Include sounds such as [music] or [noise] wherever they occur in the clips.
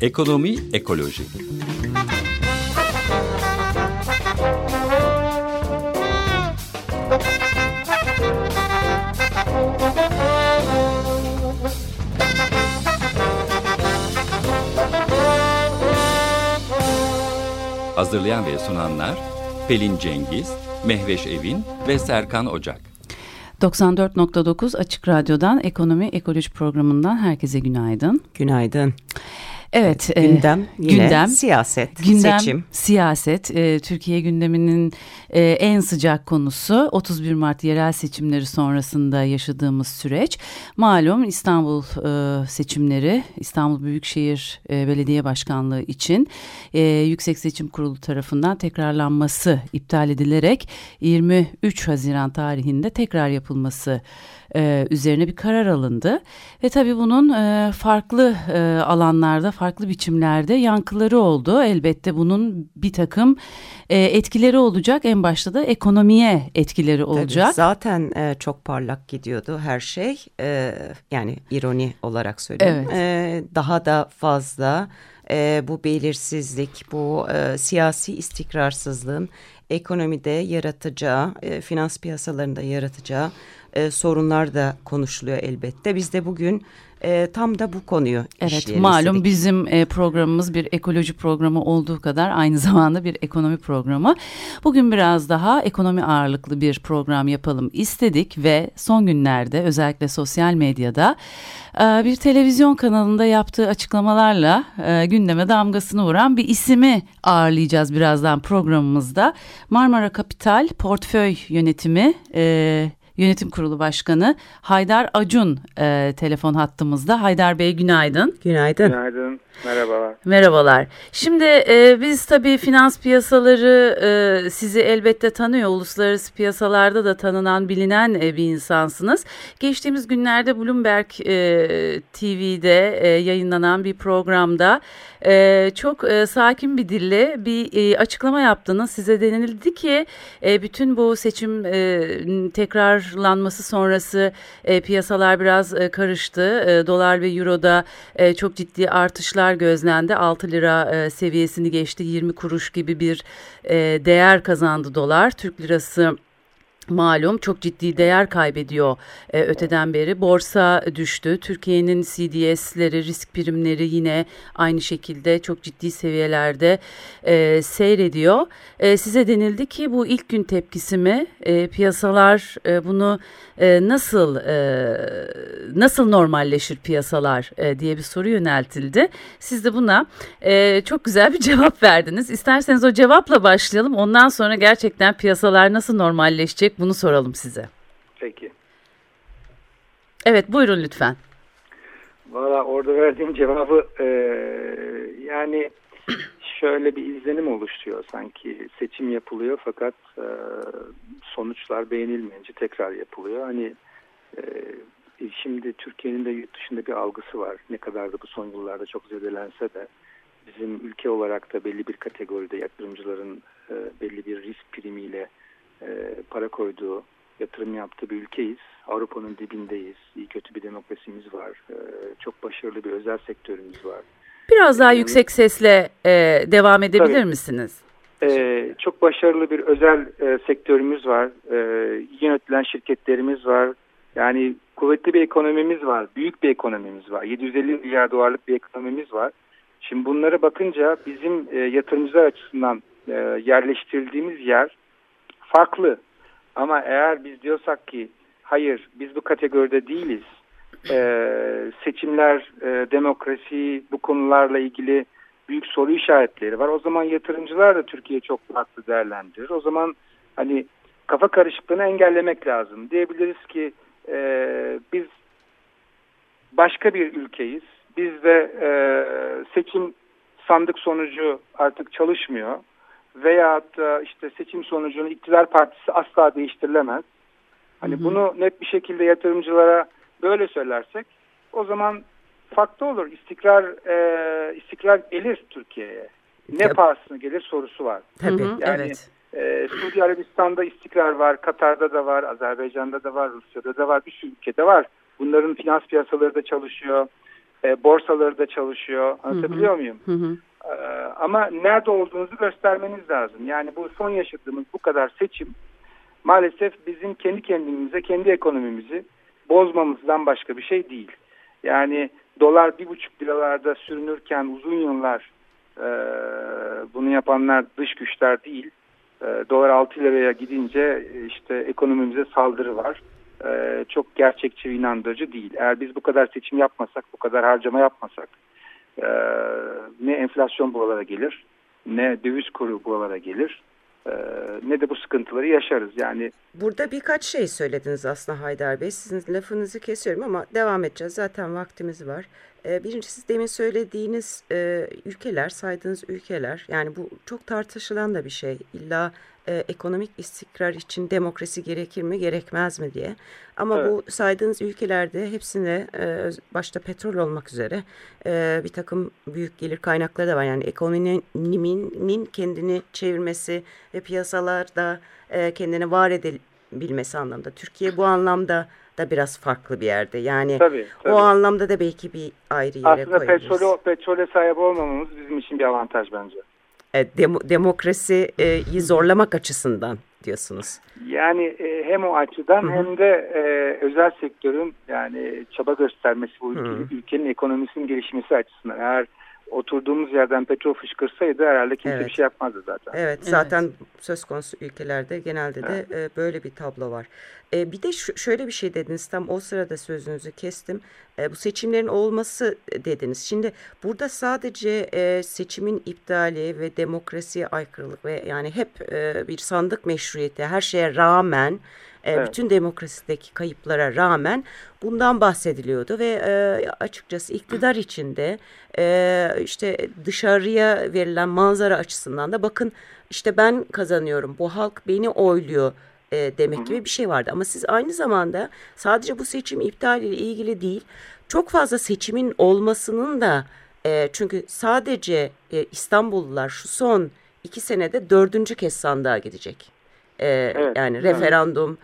Ekonomi Ekoloji. Hazırlayan ve sunanlar Pelin Cengiz, Mehveş Evin ve Serkan Ocak. 94.9 Açık Radyo'dan Ekonomi Ekoloji Programı'ndan herkese günaydın. Günaydın. Evet. E, gündem e, yine gündem, siyaset, gündem, seçim. Siyaset, e, Türkiye gündeminin e, en sıcak konusu 31 Mart yerel seçimleri sonrasında yaşadığımız süreç. Malum İstanbul e, seçimleri, İstanbul Büyükşehir e, Belediye Başkanlığı için e, Yüksek Seçim Kurulu tarafından tekrarlanması iptal edilerek 23 Haziran tarihinde tekrar yapılması e, üzerine bir karar alındı. Ve tabii bunun e, farklı e, alanlarda, farklı biçimlerde yankıları oldu. Elbette bunun bir takım e, etkileri olacak. En başta da ekonomiye etkileri olacak. Tabii, zaten e, çok parlak gidiyordu her şey. E, yani ironi olarak söylüyorum. Evet. E, daha da fazla e, bu belirsizlik, bu e, siyasi istikrarsızlığın ekonomide yaratacağı, e, finans piyasalarında yaratacağı e, sorunlar da konuşuluyor elbette. Biz de bugün e, tam da bu konuyu Evet malum istedik. bizim e, programımız bir ekoloji programı olduğu kadar aynı [laughs] zamanda bir ekonomi programı. Bugün biraz daha ekonomi ağırlıklı bir program yapalım istedik ve son günlerde özellikle sosyal medyada e, bir televizyon kanalında yaptığı açıklamalarla e, gündeme damgasını vuran bir isimi ağırlayacağız birazdan programımızda. Marmara Kapital Portföy Yönetimi e, Yönetim Kurulu Başkanı Haydar Acun e, telefon hattımızda. Haydar Bey günaydın. Günaydın. Günaydın. Merhabalar. Merhabalar. Şimdi e, biz tabii finans piyasaları e, sizi elbette tanıyor. Uluslararası piyasalarda da tanınan, bilinen e, bir insansınız. Geçtiğimiz günlerde Bloomberg e, TV'de e, yayınlanan bir programda e, çok e, sakin bir dille bir e, açıklama yaptınız. Size denildi ki e, bütün bu seçim e, tekrarlanması sonrası e, piyasalar biraz e, karıştı. E, dolar ve euroda e, çok ciddi artışlar gözlendi. 6 lira e, seviyesini geçti. 20 kuruş gibi bir e, değer kazandı dolar. Türk lirası malum çok ciddi değer kaybediyor e, öteden beri. Borsa düştü. Türkiye'nin CDS'leri, risk primleri yine aynı şekilde çok ciddi seviyelerde e, seyrediyor. E, size denildi ki bu ilk gün tepkisi mi? E, piyasalar e, bunu e, nasıl e, nasıl normalleşir piyasalar e, diye bir soru yöneltildi. Siz de buna e, çok güzel bir [laughs] cevap verdiniz. İsterseniz o cevapla başlayalım. Ondan sonra gerçekten piyasalar nasıl normalleşecek bunu soralım size. Peki. Evet buyurun lütfen. Valla orada verdiğim cevabı e, yani şöyle bir izlenim oluşuyor sanki seçim yapılıyor fakat e, sonuçlar beğenilmeyince tekrar yapılıyor. Hani e, şimdi Türkiye'nin de yurt dışında bir algısı var. Ne kadar da bu son yıllarda çok zedelense de bizim ülke olarak da belli bir kategoride yatırımcıların e, belli bir risk primiyle e, para koyduğu, yatırım yaptığı bir ülkeyiz. Avrupa'nın dibindeyiz. İyi kötü bir demokrasimiz var. E, çok başarılı bir özel sektörümüz var. Biraz daha yüksek sesle e, devam edebilir Tabii. misiniz? Ee, çok başarılı bir özel e, sektörümüz var. E, yönetilen şirketlerimiz var. Yani kuvvetli bir ekonomimiz var. Büyük bir ekonomimiz var. 750 milyar dolarlık bir ekonomimiz var. Şimdi bunlara bakınca bizim e, yatırımcılar açısından e, yerleştirdiğimiz yer farklı. Ama eğer biz diyorsak ki hayır biz bu kategoride değiliz. Ee, seçimler, e, demokrasi bu konularla ilgili büyük soru işaretleri var. O zaman yatırımcılar da Türkiye çok farklı değerlendirir. O zaman hani kafa karışıklığını engellemek lazım. Diyebiliriz ki e, biz başka bir ülkeyiz. Bizde e, seçim sandık sonucu artık çalışmıyor veyahut da işte seçim sonucunu iktidar partisi asla değiştirilemez. Hani hı hı. bunu net bir şekilde yatırımcılara böyle söylersek o zaman farklı olur. İstikrar e, istikrar gelir Türkiye'ye. Ne Tabii. pahasına gelir sorusu var. Tabii. Yani evet. E, Suudi Arabistan'da istikrar var, Katar'da da var, Azerbaycan'da da var, Rusya'da da var, bir sürü ülkede var. Bunların finans piyasaları da çalışıyor, e, borsaları da çalışıyor. Anlatabiliyor hı hı. muyum? Hı hı. E, ama nerede olduğunuzu göstermeniz lazım. Yani bu son yaşadığımız bu kadar seçim maalesef bizim kendi kendimize, kendi ekonomimizi bozmamızdan başka bir şey değil. Yani dolar bir buçuk liralarda sürünürken uzun yıllar e, bunu yapanlar dış güçler değil. E, dolar 6 liraya gidince işte ekonomimize saldırı var. E, çok gerçekçi ve inandırıcı değil. Eğer biz bu kadar seçim yapmasak, bu kadar harcama yapmasak e, ne enflasyon buralara gelir, ne döviz kuru buralara gelir ee, ne de bu sıkıntıları yaşarız. Yani Burada birkaç şey söylediniz aslında Haydar Bey. Sizin lafınızı kesiyorum ama devam edeceğiz. Zaten vaktimiz var. Ee, birincisi demin söylediğiniz e, ülkeler, saydığınız ülkeler yani bu çok tartışılan da bir şey. İlla e, ekonomik istikrar için demokrasi gerekir mi gerekmez mi diye. Ama evet. bu saydığınız ülkelerde hepsinde e, başta petrol olmak üzere e, bir takım büyük gelir kaynakları da var. Yani ekonominin kendini çevirmesi ve piyasalarda e, kendini var edebilmesi anlamda. Türkiye bu anlamda da biraz farklı bir yerde. Yani tabii, tabii. o anlamda da belki bir ayrı yere Aslında koyabiliriz. Aslında petrole sahip olmamamız bizim için bir avantaj bence. E, demo, demokrasiyi zorlamak açısından diyorsunuz. Yani e, hem o açıdan Hı -hı. hem de e, özel sektörün yani çaba göstermesi bu ülkenin, ülkenin ekonomisinin gelişmesi açısından. Eğer oturduğumuz yerden petrol fışkırsaydı herhalde kimse evet. bir şey yapmazdı zaten. Evet zaten evet. söz konusu ülkelerde genelde de evet. e, böyle bir tablo var. E, bir de şöyle bir şey dediniz tam o sırada sözünüzü kestim. E, bu seçimlerin olması dediniz. Şimdi burada sadece e, seçimin iptali ve demokrasiye aykırılık ve yani hep e, bir sandık meşruiyeti her şeye rağmen evet. bütün demokrasideki kayıplara rağmen bundan bahsediliyordu ve e, açıkçası iktidar içinde e, işte dışarıya verilen manzara açısından da bakın işte ben kazanıyorum bu halk beni oyluyor e, demek gibi bir şey vardı. Ama siz aynı zamanda sadece bu seçim iptaliyle ilgili değil çok fazla seçimin olmasının da e, çünkü sadece e, İstanbullular şu son iki senede dördüncü kez sandığa gidecek. E, evet, yani referandum,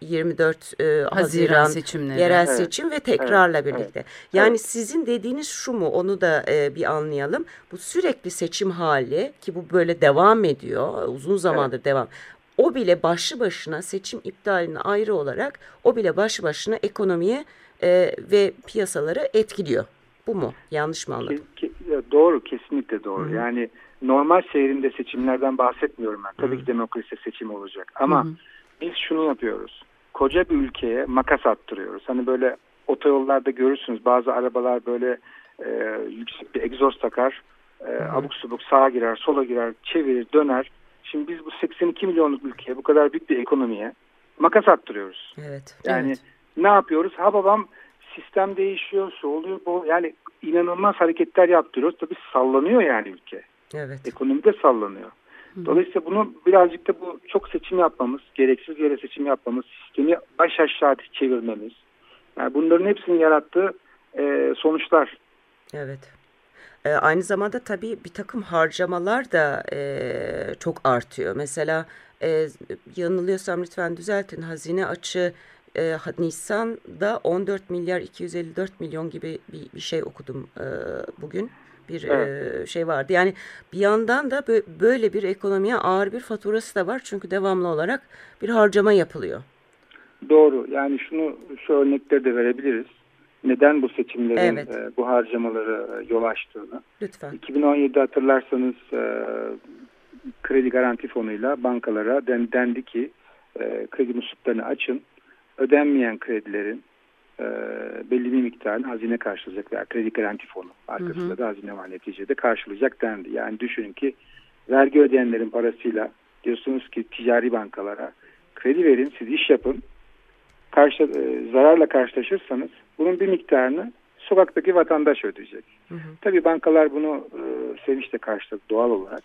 24 e, Haziran, Haziran seçimleri. yerel evet. seçim ve tekrarla evet. birlikte. Evet. Yani evet. sizin dediğiniz şu mu onu da e, bir anlayalım. Bu sürekli seçim hali ki bu böyle devam ediyor uzun zamandır evet. devam. O bile başlı başına seçim iptaline ayrı olarak o bile başlı başına ekonomiye e, ve piyasaları etkiliyor. Bu mu? Yanlış mı anladım? Ke, ke, doğru, kesinlikle doğru. Hı -hı. Yani normal seyrinde seçimlerden bahsetmiyorum ben. Tabii Hı -hı. ki demokrasi seçim olacak. Ama Hı -hı biz şunu yapıyoruz. Koca bir ülkeye makas attırıyoruz. Hani böyle otoyollarda görürsünüz bazı arabalar böyle e, yüksek bir egzoz takar. E, abuk subuk sağa girer, sola girer, çevirir, döner. Şimdi biz bu 82 milyonluk ülkeye bu kadar büyük bir ekonomiye makas attırıyoruz. Evet. Yani evet. ne yapıyoruz? Ha babam sistem değişiyor, su oluyor. Bu, yani inanılmaz hareketler yaptırıyoruz. Tabii sallanıyor yani ülke. Evet. Ekonomi de sallanıyor. Dolayısıyla bunu birazcık da bu çok seçim yapmamız, gereksiz yere seçim yapmamız, sistemi baş aşağı çevirmemiz. Yani bunların hepsinin yarattığı e, sonuçlar. Evet. E, aynı zamanda tabii bir takım harcamalar da e, çok artıyor. Mesela e, yanılıyorsam lütfen düzeltin. Hazine açı e, Nisan'da 14 milyar 254 milyon gibi bir, bir şey okudum e, bugün bir evet. şey vardı. Yani bir yandan da böyle bir ekonomiye ağır bir faturası da var. Çünkü devamlı olarak bir harcama yapılıyor. Doğru. Yani şunu şu örnekleri de verebiliriz. Neden bu seçimlerin evet. e, bu harcamaları yol açtığını. Lütfen. 2017'de hatırlarsanız e, kredi garanti fonuyla bankalara den, dendi ki e, kredi musluklarını açın. Ödenmeyen kredilerin e, belli bir miktarını hazine karşılayacak veya kredi garanti fonu arkasında hı hı. da hazine var neticede karşılayacak dendi. Yani düşünün ki vergi ödeyenlerin parasıyla diyorsunuz ki ticari bankalara kredi verin siz iş yapın karşı, e, zararla karşılaşırsanız bunun bir miktarını sokaktaki vatandaş ödeyecek. Hı hı. Tabii bankalar bunu e, sevinçle karşıladı doğal olarak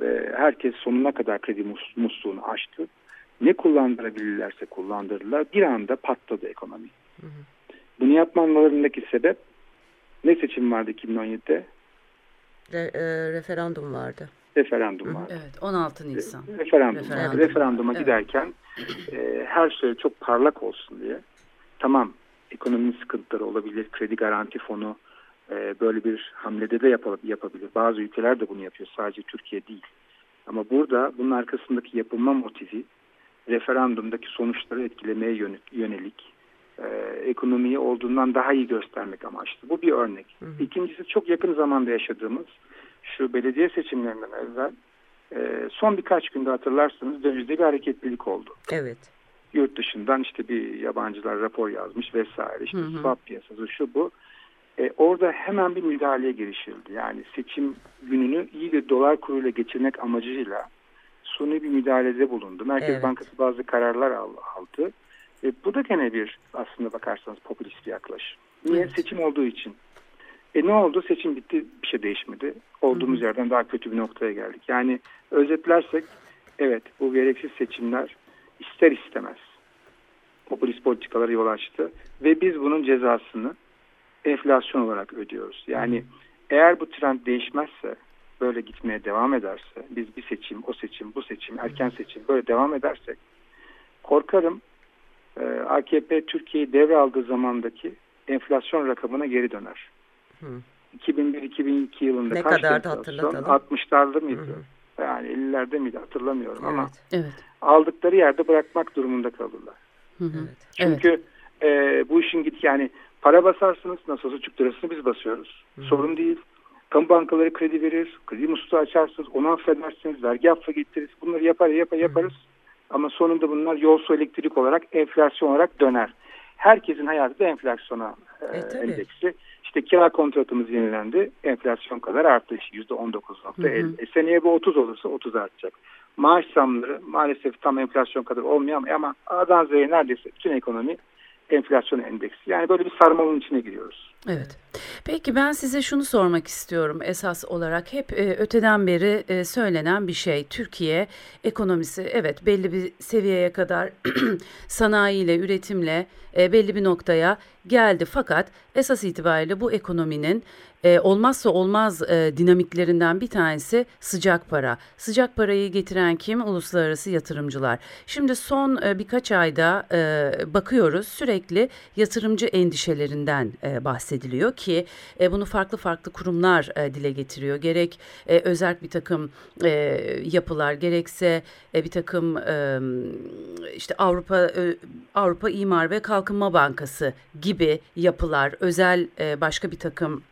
ve herkes sonuna kadar kredi mus musluğunu açtı. Ne kullandırabilirlerse kullandırdılar. Bir anda patladı ekonomi. Hı hı. Bunu yapmalarındaki sebep ne seçim vardı 2017'de? Re, e, referandum vardı. referandum var. Evet 16 Nisan. Referandum. Referandum. Referanduma evet. giderken e, her şey çok parlak olsun diye tamam ekonominin sıkıntıları olabilir, kredi garanti fonu e, böyle bir hamlede de yapabilir. Bazı ülkeler de bunu yapıyor sadece Türkiye değil. Ama burada bunun arkasındaki yapılma motivi referandumdaki sonuçları etkilemeye yönelik e, ekonomiyi olduğundan daha iyi göstermek amaçlı. Bu bir örnek. Hı hı. İkincisi çok yakın zamanda yaşadığımız şu belediye seçimlerinden evvel e, son birkaç günde hatırlarsınız dövizde bir hareketlilik oldu. Evet. Yurt dışından işte bir yabancılar rapor yazmış vesaire işte hı hı. swap piyasası şu bu. E, orada hemen bir müdahaleye girişildi. Yani seçim gününü iyi bir dolar kuruyla geçirmek amacıyla suni bir müdahalede bulundu. Merkez evet. Bankası bazı kararlar aldı. E, bu da gene bir aslında bakarsanız popülist bir yaklaşım. Niye? Evet. Seçim olduğu için. E ne oldu? Seçim bitti. Bir şey değişmedi. Olduğumuz Hı. yerden daha kötü bir noktaya geldik. Yani özetlersek evet bu gereksiz seçimler ister istemez popülist politikalara yol açtı. Ve biz bunun cezasını enflasyon olarak ödüyoruz. Yani eğer bu trend değişmezse böyle gitmeye devam ederse biz bir seçim, o seçim, bu seçim, erken seçim böyle devam edersek korkarım AKP Türkiye'yi devraldığı zamandaki enflasyon rakamına geri döner. 2001-2002 yılında ne kadar da hatırlatalım. 60'larda mıydı? Hı. Yani 50'lerde miydi hatırlamıyorum evet. ama evet. aldıkları yerde bırakmak durumunda kalırlar. Hı hı. Çünkü evet. e, bu işin git yani para basarsınız nasıl olsa Türk lirasını biz basıyoruz. Hı. Sorun değil. Kamu bankaları kredi verir, kredi musluğu açarsınız, onu affedersiniz, vergi affı getiririz. Bunları yapar yapar yaparız. Hı. Ama sonunda bunlar yol su elektrik olarak enflasyon olarak döner. Herkesin hayatı da enflasyona e, e, endeksi. İşte kira kontratımız yenilendi. Enflasyon kadar arttı. %19.50. E, seneye bu 30 olursa 30 artacak. Maaş zamları maalesef tam enflasyon kadar olmuyor ama, ama A'dan Z'ye neredeyse bütün ekonomi enflasyon endeksi. Yani böyle bir sarmalın içine giriyoruz. Evet. Peki ben size şunu sormak istiyorum esas olarak hep e, öteden beri e, söylenen bir şey. Türkiye ekonomisi evet belli bir seviyeye kadar [clears throat] sanayiyle, üretimle e, belli bir noktaya geldi. Fakat esas itibariyle bu ekonominin e, olmazsa olmaz e, dinamiklerinden bir tanesi sıcak para. Sıcak parayı getiren kim? Uluslararası yatırımcılar. Şimdi son e, birkaç ayda e, bakıyoruz sürekli yatırımcı endişelerinden e, bahsediliyor ki e, bunu farklı farklı kurumlar e, dile getiriyor. Gerek e, özel bir takım e, yapılar gerekse e, bir takım e, işte Avrupa e, Avrupa İmar ve Kalkınma Bankası gibi yapılar, özel e, başka bir takım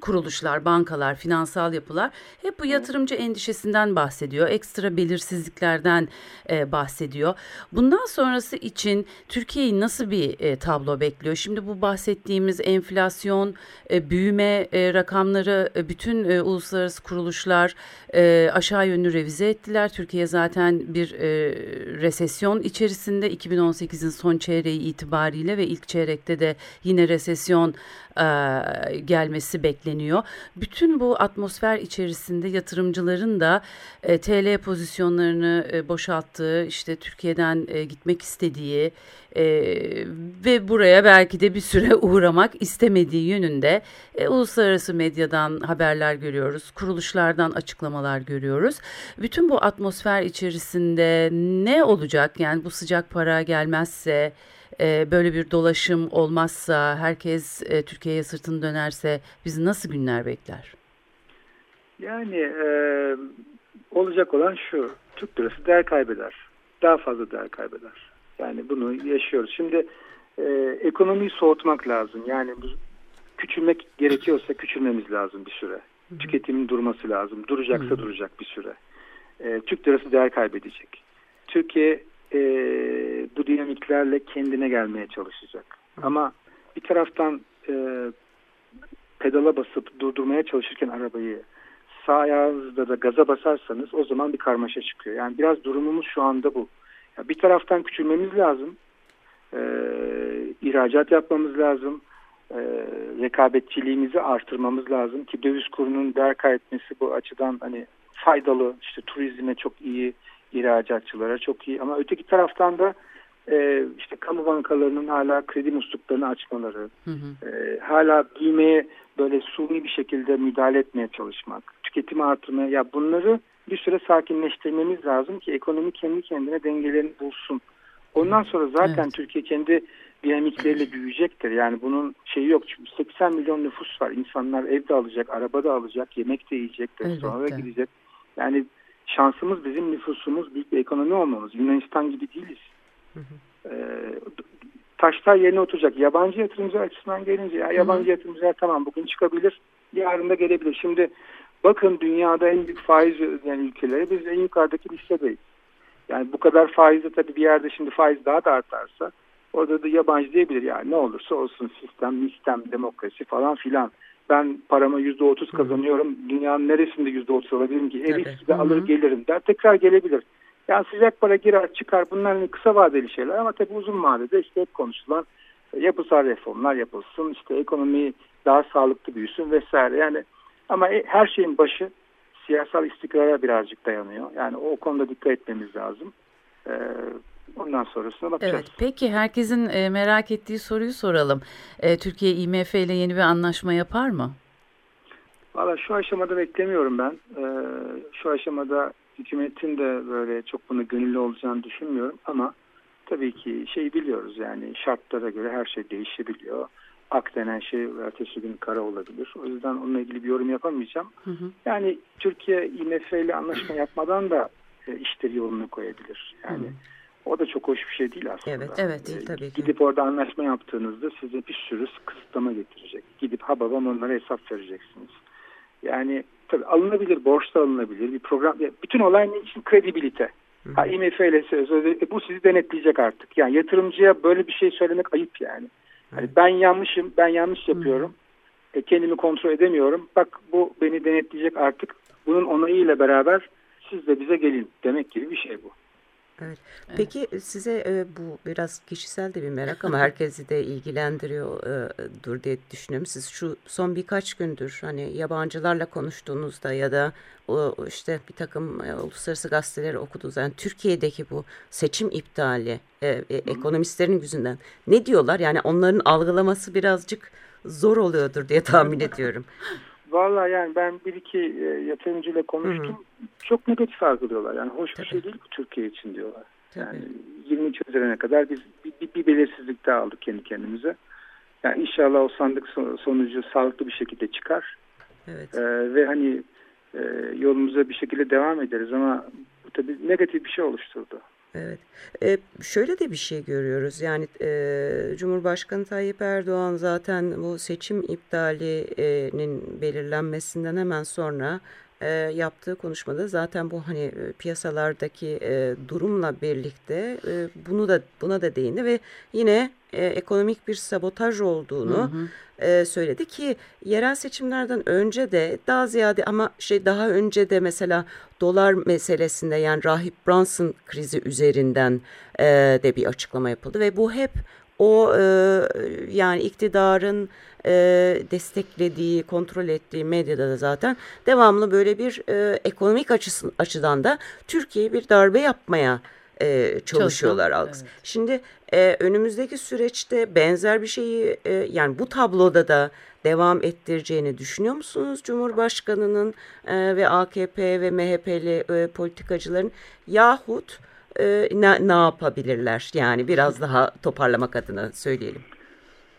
kuruluşlar, bankalar, finansal yapılar hep bu yatırımcı endişesinden bahsediyor. Ekstra belirsizliklerden e, bahsediyor. Bundan sonrası için Türkiye'yi nasıl bir e, tablo bekliyor? Şimdi bu bahsettiğimiz enflasyon, e, büyüme e, rakamları e, bütün e, uluslararası kuruluşlar e, aşağı yönlü revize ettiler. Türkiye zaten bir e, resesyon içerisinde 2018'in son çeyreği itibariyle ve ilk çeyrekte de yine resesyon e, gelmesi bekleniyor. Bütün bu atmosfer içerisinde yatırımcıların da e, TL pozisyonlarını e, boşalttığı, işte Türkiye'den e, gitmek istediği e, ve buraya belki de bir süre [laughs] uğramak istemediği yönünde e, uluslararası medyadan haberler görüyoruz, kuruluşlardan açıklamalar görüyoruz. Bütün bu atmosfer içerisinde ne olacak? Yani bu sıcak para gelmezse e, böyle bir dolaşım olmazsa, herkes e, Türkiye'ye sırtını dönerse bizi nasıl günler bekler? Yani e, olacak olan şu, Türk lirası değer kaybeder. Daha fazla değer kaybeder. Yani bunu yaşıyoruz. Şimdi e, ekonomiyi soğutmak lazım. Yani bu, küçülmek gerekiyorsa küçülmemiz lazım bir süre. Hı Tüketimin durması lazım. Duracaksa Hı duracak bir süre. E, Türk lirası değer kaybedecek. Türkiye e, bu dinamiklerle kendine gelmeye çalışacak. Ama bir taraftan e, pedala basıp durdurmaya çalışırken arabayı sağ ayağınızda da gaza basarsanız o zaman bir karmaşa çıkıyor. Yani biraz durumumuz şu anda bu. Ya bir taraftan küçülmemiz lazım. E, ihracat yapmamız lazım. E, rekabetçiliğimizi artırmamız lazım ki döviz kurunun değer kaybetmesi bu açıdan hani faydalı. İşte turizme çok iyi, ihracatçılara çok iyi. Ama öteki taraftan da e, işte kamu bankalarının hala kredi musluklarını açmaları, hı hı. E, hala büyümeye böyle suni bir şekilde müdahale etmeye çalışmak, tüketimi artırmaya ya bunları bir süre sakinleştirmemiz lazım ki ekonomi kendi kendine dengelerini bulsun. Ondan sonra zaten evet. Türkiye kendi dinamikleriyle büyüyecektir. Yani bunun şeyi yok. Çünkü 80 milyon nüfus var. İnsanlar evde alacak, araba da alacak, yemek de yiyecek, restorana gidecek. Yani şansımız bizim nüfusumuz büyük bir ekonomi olmamız. Yunanistan gibi değiliz. Hı hı. Ee, taşlar yerine oturacak. Yabancı yatırımcı açısından gelince ya yabancı yatırımcılar tamam bugün çıkabilir, yarın da gelebilir. Şimdi bakın dünyada en büyük faiz ödeyen ülkeleri biz en yukarıdaki listedeyiz. Yani bu kadar faizde tabii bir yerde şimdi faiz daha da artarsa orada da yabancı diyebilir yani ne olursa olsun sistem, sistem, demokrasi falan filan. Ben paramı yüzde otuz kazanıyorum. Dünyanın neresinde yüzde otuz alabilirim ki? Evi de alır gelirim der. Tekrar gelebilir. Yani sıcak para girer çıkar bunlar hani kısa vadeli şeyler ama tabii uzun vadede işte hep konuşulan e, yapısal reformlar yapılsın işte ekonomi daha sağlıklı büyüsün vesaire yani ama e, her şeyin başı siyasal istikrara birazcık dayanıyor. Yani o konuda dikkat etmemiz lazım. Ee, ondan sonrasına bakacağız. Evet, peki herkesin e, merak ettiği soruyu soralım. Türkiye IMF ile yeni bir anlaşma yapar mı? Valla şu aşamada beklemiyorum ben. şu aşamada hükümetin de böyle çok bunu gönüllü olacağını düşünmüyorum ama tabii ki şey biliyoruz yani şartlara göre her şey değişebiliyor. Ak denen şey ertesi gün kara olabilir. O yüzden onunla ilgili bir yorum yapamayacağım. Hı hı. Yani Türkiye IMF ile anlaşma yapmadan da e, işleri yoluna koyabilir. Yani hı. o da çok hoş bir şey değil aslında. Evet, evet e, tabii ki. Gidip orada anlaşma yaptığınızda size bir sürü kısıtlama getirecek. Gidip ha babam onlara hesap vereceksiniz. Yani tabii alınabilir, borç da alınabilir. Bir program, bütün olay ne için? Kredibilite. Ha, IMF ile sözleşme, bu sizi denetleyecek artık. Yani yatırımcıya böyle bir şey söylemek ayıp yani. Hani ben yanlışım, ben yanlış yapıyorum. E, kendimi kontrol edemiyorum. Bak bu beni denetleyecek artık. Bunun onayıyla beraber siz de bize gelin demek gibi bir şey bu. Evet. Peki evet. size e, bu biraz kişisel de bir merak ama [laughs] herkesi de ilgilendiriyordur diye düşünüyorum. Siz şu son birkaç gündür hani yabancılarla konuştuğunuzda ya da o işte bir takım e, uluslararası gazeteleri okuduğunuz yani Türkiye'deki bu seçim iptali e, e, ekonomistlerin yüzünden ne diyorlar? Yani onların algılaması birazcık zor oluyordur diye tahmin [laughs] ediyorum. Valla yani ben bir iki e, yatırımcıyla konuştum. Hı-hı. Çok negatif algılıyorlar. Yani hoş Tabii. bir şey değil bu Türkiye için diyorlar. Tabii. Yani 23 Haziran'a kadar biz bir, bir, bir belirsizlik daha aldık kendi kendimize. Yani inşallah o sandık sonucu sağlıklı bir şekilde çıkar. Evet. Ee, ve hani e, yolumuza bir şekilde devam ederiz ama bu tabii negatif bir şey oluşturdu. Evet. Ee, şöyle de bir şey görüyoruz. Yani e, Cumhurbaşkanı Tayyip Erdoğan zaten bu seçim iptalinin belirlenmesinden hemen sonra e, yaptığı konuşmada zaten bu hani e, piyasalardaki e, durumla birlikte e, bunu da buna da değindi ve yine e, ekonomik bir sabotaj olduğunu hı hı. e, söyledi ki yerel seçimlerden önce de daha ziyade ama şey daha önce de mesela dolar meselesinde yani Rahip Brunson krizi üzerinden e, de bir açıklama yapıldı ve bu hep o e, yani iktidarın e, desteklediği, kontrol ettiği medyada da zaten devamlı böyle bir e, ekonomik açısı, açıdan da Türkiye'ye bir darbe yapmaya e, çalışıyorlar Evet. Şimdi e, önümüzdeki süreçte benzer bir şeyi e, yani bu tabloda da devam ettireceğini düşünüyor musunuz Cumhurbaşkanı'nın e, ve AKP ve MHP'li e, politikacıların yahut e, ne, ne yapabilirler yani biraz daha toparlamak adına söyleyelim.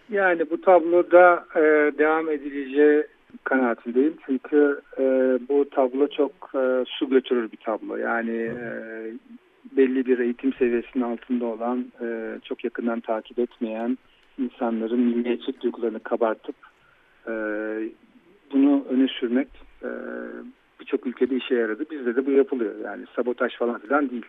Yani bu tabloda e, devam edileceği kanaatindeyim. Çünkü e, bu tablo çok e, su götürür bir tablo. Yani e, belli bir eğitim seviyesinin altında olan, e, çok yakından takip etmeyen insanların milliyetçi duygularını kabartıp e, bunu öne sürmek e, birçok ülkede işe yaradı. Bizde de bu yapılıyor. Yani sabotaj falan filan değil.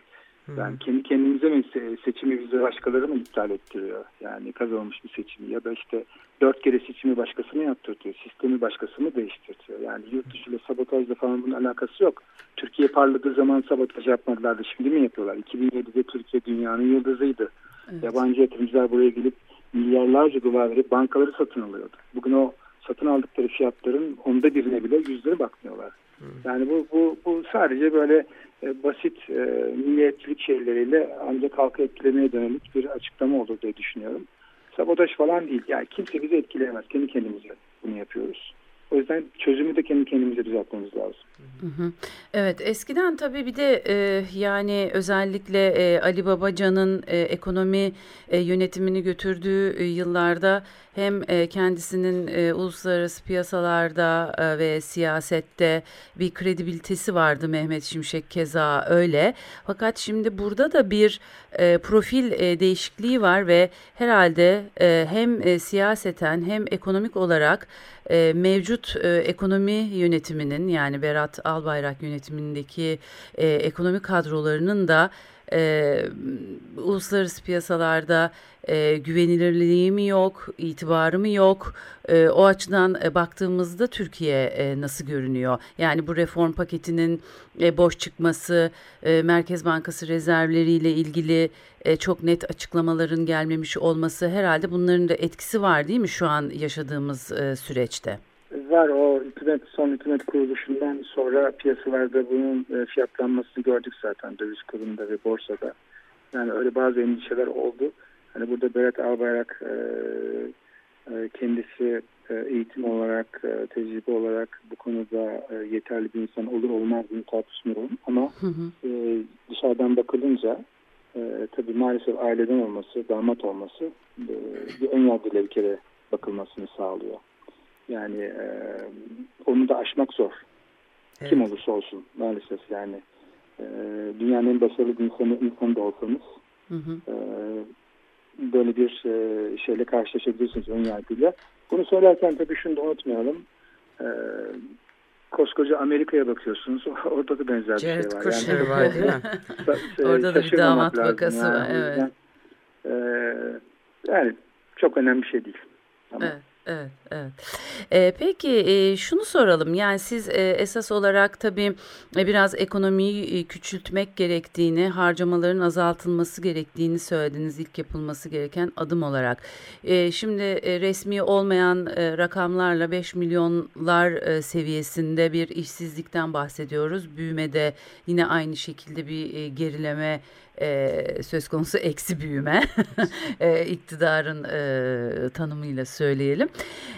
Yani kendi kendimize mi seçimi bize başkaları mı iptal ettiriyor? Yani kazanılmış bir seçimi ya da işte dört kere seçimi başkası mı yaptırtıyor? Sistemi başkası mı değiştirtiyor? Yani yurt dışı ile sabotajla falan bunun alakası yok. Türkiye parladığı zaman sabotaj yapmadılar da şimdi mi yapıyorlar? 2007'de Türkiye dünyanın yıldızıydı. Evet. Yabancı yatırımcılar buraya gelip milyarlarca dolar verip bankaları satın alıyordu. Bugün o satın aldıkları fiyatların onda birine bile yüzleri bakmıyorlar. Yani bu, bu, bu sadece böyle e, basit e, milliyetçilik şeyleriyle ancak halkı etkilemeye dönelik bir açıklama olur diye düşünüyorum. Sabotaj falan değil. Yani kimse bizi etkileyemez. Kendi kendimize bunu yapıyoruz. O yüzden çözümü de kendi kendimize düzeltmemiz lazım. Evet eskiden tabii bir de e, yani özellikle e, Ali Babacan'ın e, ekonomi e, yönetimini götürdüğü e, yıllarda hem e, kendisinin e, uluslararası piyasalarda e, ve siyasette bir kredibilitesi vardı Mehmet Şimşek keza öyle. Fakat şimdi burada da bir e, profil e, değişikliği var ve herhalde e, hem e, siyaseten hem ekonomik olarak e, mevcut e, ekonomi yönetiminin yani Berat Albayrak yönetimindeki e, ekonomi kadrolarının da e, uluslararası piyasalarda e, güvenilirliği mi yok, itibarı mı yok? E, o açıdan e, baktığımızda Türkiye e, nasıl görünüyor? Yani bu reform paketinin e, boş çıkması, e, Merkez Bankası rezervleriyle ilgili e, çok net açıklamaların gelmemiş olması herhalde bunların da etkisi var değil mi şu an yaşadığımız e, süreçte? Var o hükümet son hükümet kuruluşundan sonra piyasalarda bunun e, fiyatlanmasını gördük zaten döviz kurunda ve borsada. Yani öyle bazı endişeler oldu. Hani burada Berat Albayrak e, e, kendisi e, eğitim olarak, e, tecrübe olarak bu konuda e, yeterli bir insan olur olmaz bunu tartışmıyorum. Ama hı hı. E, dışarıdan bakılınca e, tabii maalesef aileden olması, damat olması e, bir ön yargıyla bir kere bakılmasını sağlıyor. Yani e, onu da aşmak zor. Evet. Kim olursa olsun maalesef yani. E, dünyanın en başarılı insanı, insanı da olsanız hı hı. E, böyle bir e, şeyle karşılaşabilirsiniz ön yargıyla. Bunu söylerken tabii şunu da unutmayalım. E, koskoca Amerika'ya bakıyorsunuz. [laughs] Orada da benzer bir Jared şey var. Kushner yani, var değil mi? [laughs] Orada da bir damat vakası var. Evet. e, yani çok önemli bir şey değil. Ama evet. Evet, evet. E, peki e, şunu soralım. Yani siz e, esas olarak tabii e, biraz ekonomiyi e, küçültmek gerektiğini, harcamaların azaltılması gerektiğini söylediniz ilk yapılması gereken adım olarak. E, şimdi e, resmi olmayan e, rakamlarla 5 milyonlar e, seviyesinde bir işsizlikten bahsediyoruz. Büyümede yine aynı şekilde bir e, gerileme e, söz konusu [laughs] eksi büyüme [laughs] e, iktidarın e, tanımıyla söyleyelim.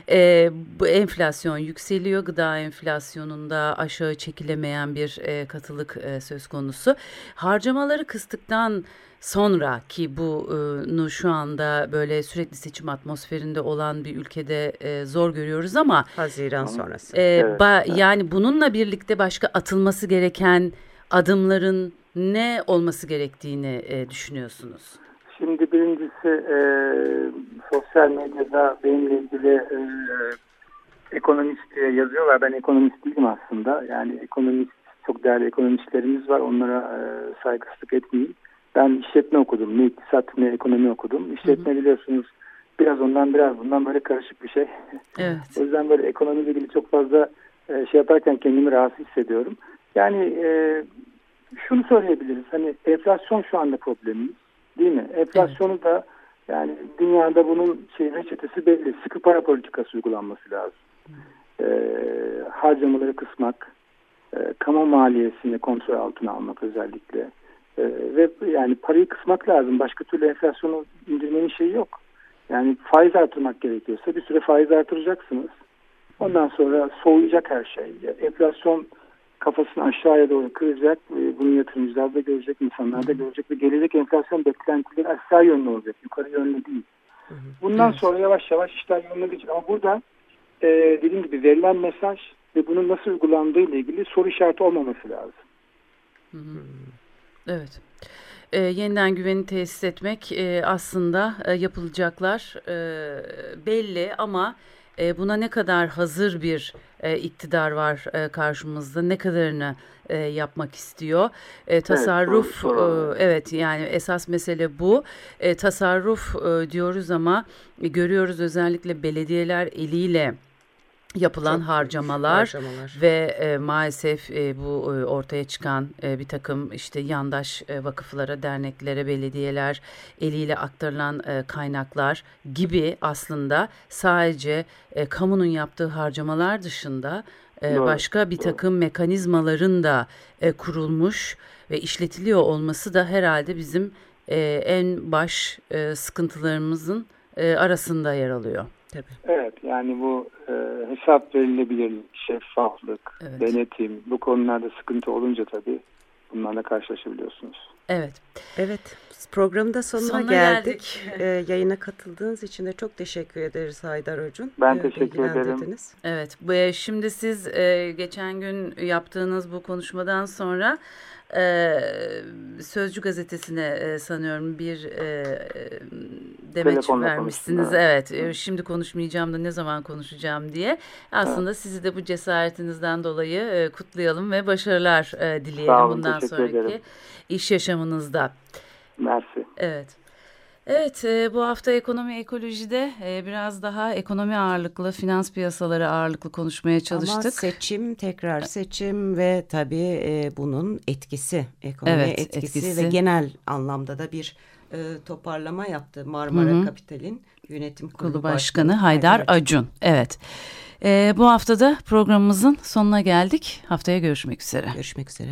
E, bu enflasyon yükseliyor. Gıda enflasyonunda aşağı çekilemeyen bir e, katılık e, söz konusu. Harcamaları kıstıktan sonra ki bunu şu anda böyle sürekli seçim atmosferinde olan bir ülkede e, zor görüyoruz ama Haziran sonrası. E, evet, ba, evet. Yani bununla birlikte başka atılması gereken adımların ne olması gerektiğini e, düşünüyorsunuz? Şimdi birincisi e, sosyal medyada benimle ilgili e, ekonomist diye yazıyorlar. Ben ekonomist değilim aslında. Yani ekonomist çok değerli ekonomistlerimiz var. Onlara e, saygısızlık etmeyeyim. Ben işletme okudum. Ne iktisat ne ekonomi okudum. İşletme hı hı. biliyorsunuz biraz ondan biraz bundan böyle karışık bir şey. Evet. [laughs] o yüzden böyle ekonomiyle ilgili çok fazla e, şey yaparken kendimi rahatsız hissediyorum. Yani e, şunu söyleyebiliriz. Hani enflasyon şu anda problemimiz değil mi? Enflasyonu evet. da yani dünyada bunun şey reçetesi belli. Sıkı para politikası uygulanması lazım. Ee, harcamaları kısmak, e, kamu maliyesini kontrol altına almak özellikle. E, ve yani parayı kısmak lazım. Başka türlü enflasyonu indirmenin şeyi yok. Yani faiz artırmak gerekiyorsa bir süre faiz artıracaksınız. Ondan sonra soğuyacak her şey. Enflasyon kafasını aşağıya doğru kıracak. Bunu yatırımcılar da görecek, insanlar da görecek ve gelecek enflasyon beklentileri aşağı yönlü olacak. Yukarı yönlü değil. Bundan sonra yavaş yavaş işler yoluna gidecek. Ama burada e, dediğim gibi verilen mesaj ve bunun nasıl uygulandığı ile ilgili soru işareti olmaması lazım. Evet. E, yeniden güveni tesis etmek e, aslında e, yapılacaklar e, belli ama e, buna ne kadar hazır bir e, iktidar var e, karşımızda, ne kadarını e, yapmak istiyor. E, tasarruf, evet, E, yani esas mesele bu. E, tasarruf e, diyoruz ama e, görüyoruz özellikle belediyeler eliyle yapılan Çok harcamalar, harcamalar ve e, maalesef e, bu e, ortaya çıkan e, bir takım işte yandaş e, vakıflara, derneklere, belediyeler eliyle aktarılan e, kaynaklar gibi aslında sadece e, kamunun yaptığı harcamalar dışında e, başka bir takım mekanizmaların da e, kurulmuş ve işletiliyor olması da herhalde bizim e, en baş e, sıkıntılarımızın e, arasında yer alıyor. Tabii. Evet yani bu e, hesap verilebilirlik, şeffaflık, evet. denetim bu konularda sıkıntı olunca tabii bunlarla karşılaşabiliyorsunuz. Evet. Evet. Programda sonuna, sonuna geldik. geldik. ee, yayına katıldığınız için de çok teşekkür ederiz Haydar Öcün. Ben ee, teşekkür ederim. Evet. Bu, şimdi siz e, geçen gün yaptığınız bu konuşmadan sonra e, Sözcü gazetesine e, sanıyorum bir e, demeç Telefonla vermişsiniz. Evet. evet. Şimdi konuşmayacağım da ne zaman konuşacağım diye. Aslında evet. sizi de bu cesaretinizden dolayı e, kutlayalım ve başarılar e, dileyelim olun, bundan sonraki ederim. iş yaşamınızda. Mersi. Evet. Evet e, bu hafta ekonomi ekolojide e, biraz daha ekonomi ağırlıklı finans piyasaları ağırlıklı konuşmaya çalıştık. Ama seçim tekrar seçim ve tabii e, bunun etkisi ekonomi evet, etkisi, etkisi ve genel anlamda da bir e, toparlama yaptı Marmara Hı -hı. Kapital'in yönetim kurulu, kurulu başkanı, başkanı Haydar Acun. Evet. E, bu haftada programımızın sonuna geldik. Haftaya görüşmek üzere. Görüşmek üzere.